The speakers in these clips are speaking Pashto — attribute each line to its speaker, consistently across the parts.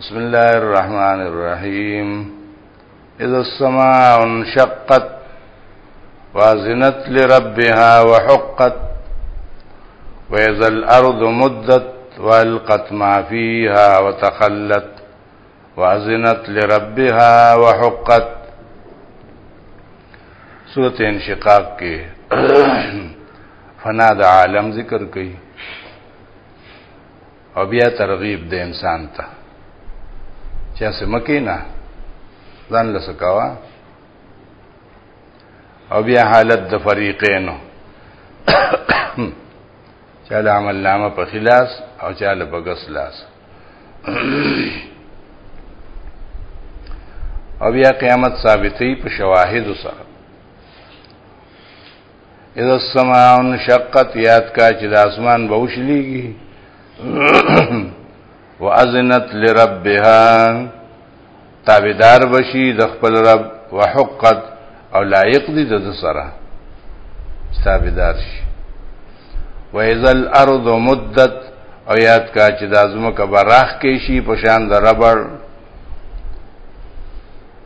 Speaker 1: بسم الله الرحمن الرحيم إذا السماء انشقت وازنت لربها وحقت وإذا الأرض مدت وألقت ما فيها وتخلت وازنت لربها وحقت سورة انشقاق کے فنا عالم ذکر کی او بیا ترغیب د انسان ته چې سمکه نه ځان لسکاوه او بیا حالت د فریقینو چاله عمل نامه په خلاص او چاله په غس لاس او بیا قیامت ثابتې په شواهد سره اذا السماء انشقت یاد کا چې د اسمان به وشلېږي واذنت لربها تابعدار بشي د خپل رب وحقت او لایق دي د سره تابعدار شي واذا الارض مدت او یاد کا چې د ازمکه براخ کې شي په شان د ربر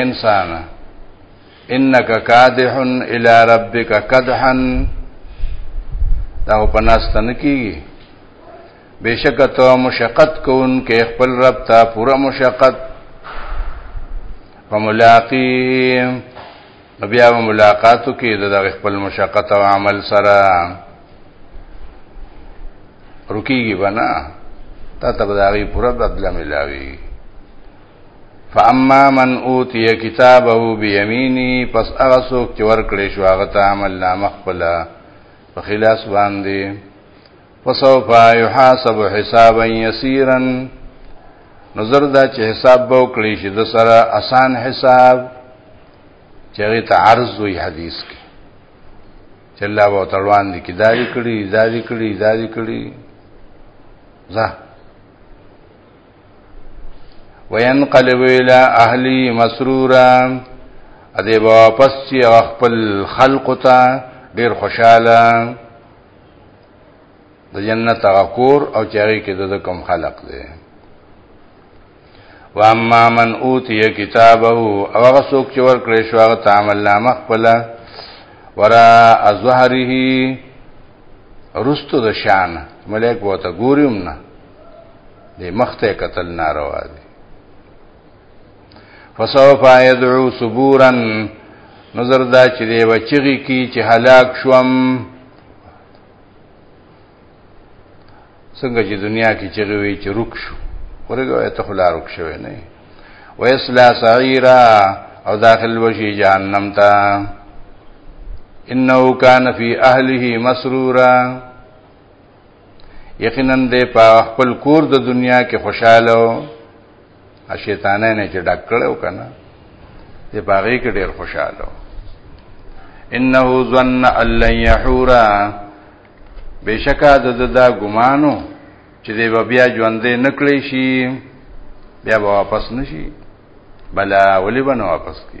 Speaker 1: انسان انک کادح الی ربک کدحا دا په ناستنه کیږي بشک ته مشقت کون کې خپل رب ته پوره مشقت وملاقی بیا ملاقاتو کې د خپل مشقت او عمل سره رکیږي بنا تا ته به د هغې پوره بدله میلاوي فاما من اوتی کتابه بیمینی پس هغه څوک چې ورکړې شو هغه ته عمل نامه خپل په خلاص باندې فسوف يحاسب حسابا يسيرا نظر دا چې حساب به وکړي شي د سره اسان حساب چې غي تعرض وي حدیث کې چې الله و تړوان دي کې دا دي کړي دا دي کړي دا دي کړي ځه وینقلب الى اهلی مسرورا اده واپس چې خپل خلق ته ډیر خوشاله د جنت غکور او چاري کې د کوم خلق دی واما من اوتی کتابه او هغه څوک چې ورکړې شو هغه تعامل نامه خپل ورا ازهره رستو د شان ملک وته ګوریم نه دې مخته قتل ناروا دي فسوف يدعو صبورا نظر دا چې دی بچی کی چې هلاک شوم څنګه چې دنیا کې چغې وي چې رک شو ورګه ته خلا رک شوی نه ویسلا سعیرا او داخل وشي جهنم ته انه کان فی اهله مسرورا یقینا دې په خپل کور د دنیا کې خوشاله او شیطانه نه چې ډک کړو کنه دې باغې کې ډېر خوشاله انه ظن ان يحورا بشکا د دا ګمانو چې دې بیا ژوندې نکړې شي بیا واپس نشي بلا ولی بنو واپس کی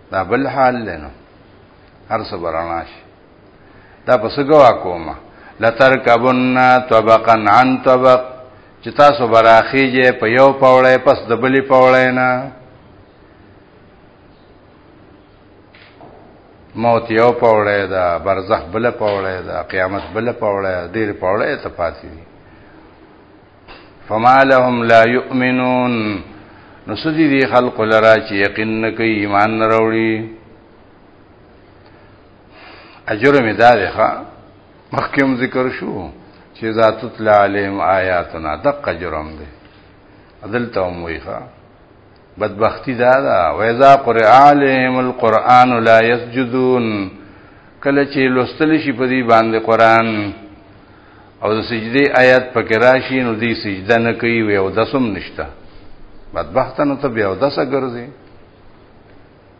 Speaker 1: دا بل حال لنو هر څه براناش دا پس گوا کوما لترکبن طبقا عن طبق چې تاسو براخیږي په یو پوړې پس د بلی پوړې نه موت یو پوړې دا برزخ بل پوړې دا قیامت بل پوړې ډیر پوړې ته پاتې دي فما لهم لا يؤمنون نو سدي دي خلق لرا چې یقین نه کوي ایمان نه راوړي اجر می دا ده ښا مخکوم ذکر شو چې ذات تطلع عليهم آیاتنا دقه جرم ده عدل ته هم وی ښا بدبختی دا دا ویزا قرآلهم القرآن لا یسجدون کله چې لوستل شي په دې باندې قرآن او د سجدي آیات پکې راشي نو دې سجده نه کوي وي او دسم نشته بدبختانه ته بیا او دسه ګرځي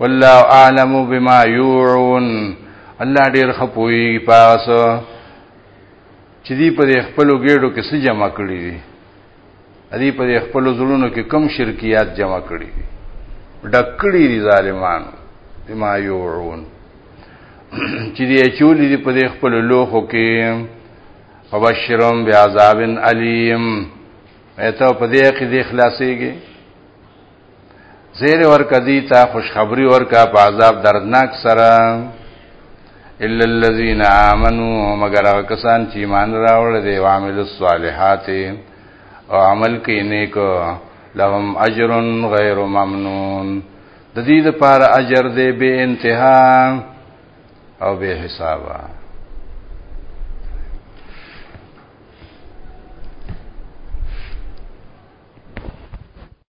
Speaker 1: والله اعلم بما يوعون الله ډیر خپوي پاس چې دی په خپل ګډو کې څه جمع کړی دي ادي په خپل زړونو کې کم شرکیات جمع کړی دي ډکړي دي ظالمانو بما يوعون چې دی چولې دي په خپل لوخو کې فبشرهم بعذاب الیم ایتو په دې کې د اخلاصيږي زیر ورکا دیتا خوشخبری ورکا په عذاب دردناک سره الا الذين امنوا مگر هغه کسان چې ایمان راوړل دي او عمل الصالحات او عمل کې نیک لهم اجر غیر ممنون د دې لپاره اجر دی به انتها او به حسابه